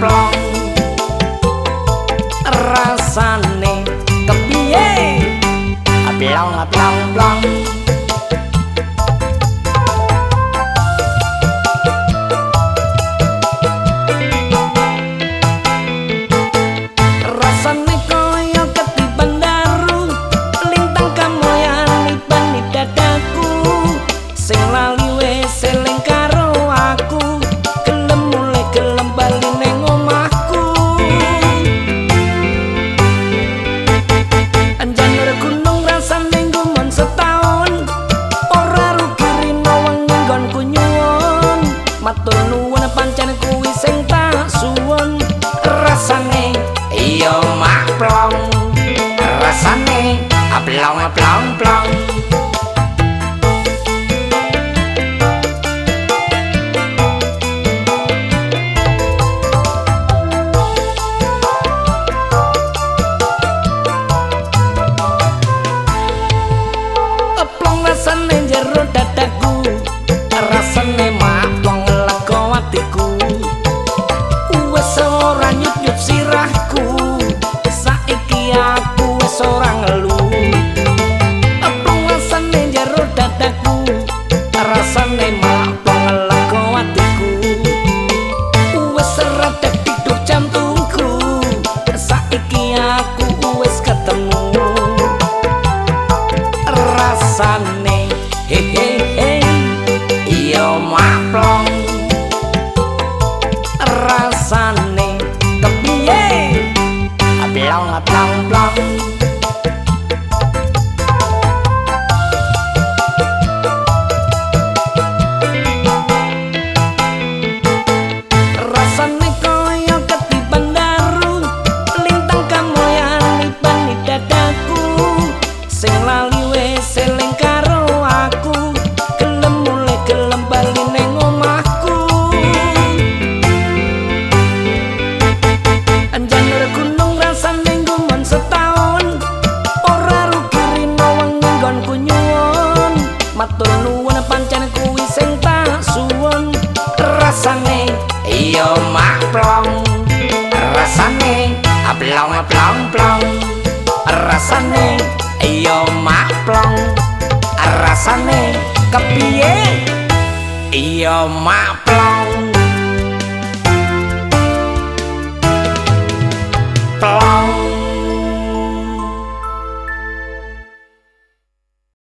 plong rasane kepiye Blong, blong, blong. rasane. He he rasane iya makplong rasane plong plong plong. Rasane iya makplong rasane kepiye? Iya makplong plong.